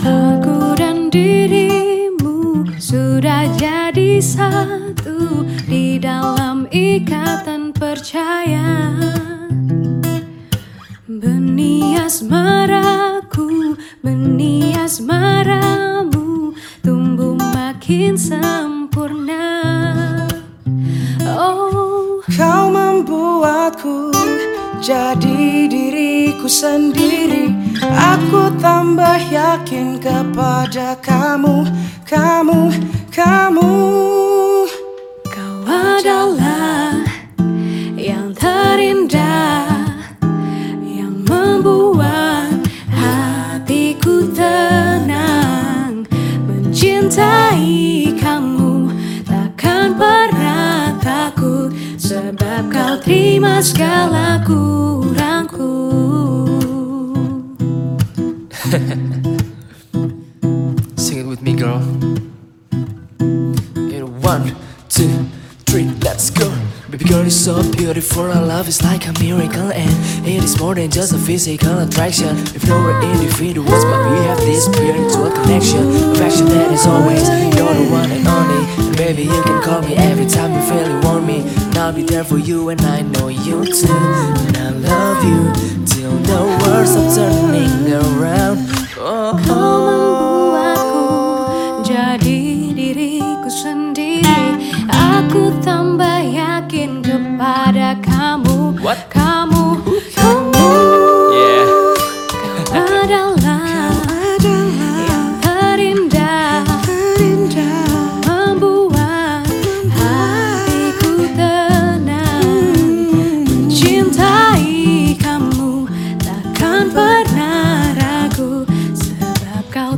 Aku dan dirimu sudah jadi satu di dalam ikatan percaya. Benih asmaraku, benih asmaramu tumbuh makin sempurna. Oh, kau membuatku jadi diriku sendiri. Aku tambah yakin kepada kamu, kamu, kamu. Kau adalah Sebab kau terima segala kurangku Sing it with me, girl. In one, two, three, let's go. Baby girl, you're so beautiful. Our love is like a miracle, and it is more than just a physical attraction. If no we're individuals, but we have this spiritual connection, affection that is always you're the one and only. And baby, you can call me every time you feel you want me, and I'll be there for you, and I know you too. And I love you till the world stops turning around. Oh, Kau membuatku jadi diriku sendiri Aku tambah yakin kepada kamu What? Kamu, kamu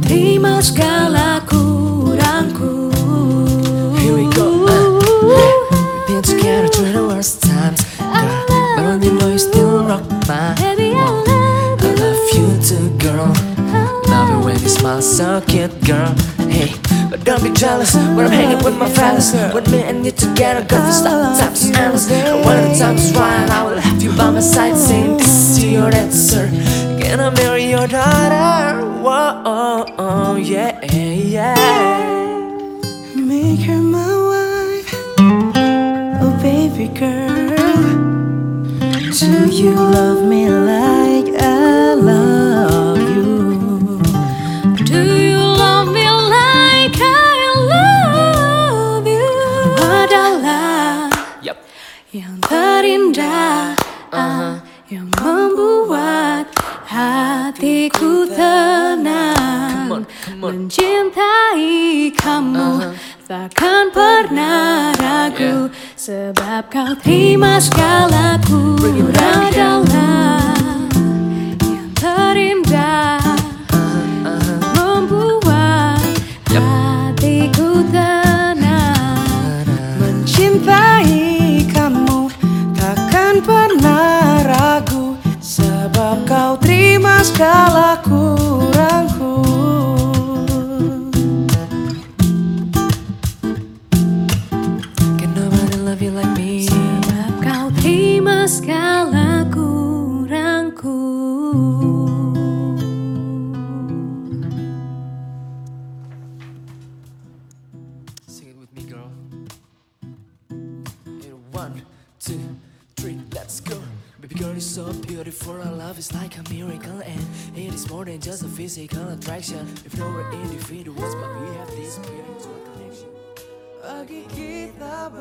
terima segala kurangku Here we go. We've been together through the worst times, girl. But when you know you still rock my Baby, I love I love you too, girl. Love it when you smile so cute, girl. Hey, but don't be jealous when I'm hanging with my fellas. With me and you together, cause the stop times is endless. And when the time is right, I will have you by my side, saying this to your answer. Can I marry your daughter? Whoa, oh, oh, yeah, yeah. Make her my wife, oh baby girl. Do you love me like I love you? Do you love me like I love you? Adalah Yup. yang terindah Uh-huh. Yang membuat hatiku tenang Come on, come on. Mencintai kamu Uh-huh. Takkan pernah ragu Yeah. Sebab kau terima segalaku Bring it back, yeah. adalah yang terindah Membuat Yup. hatiku tenang Mencintai kamu takkan pernah ragu Sebab kau terima segala kurangku Can nobody love you like me? Sebab kau terima segala kurangku Sing it with me, girl. In one, two, three, let's go. Baby girl, you're so beautiful. Our love is like a miracle, and it is more than just a physical attraction. If no we're individuals, but we have this spiritual connection. Bagi kita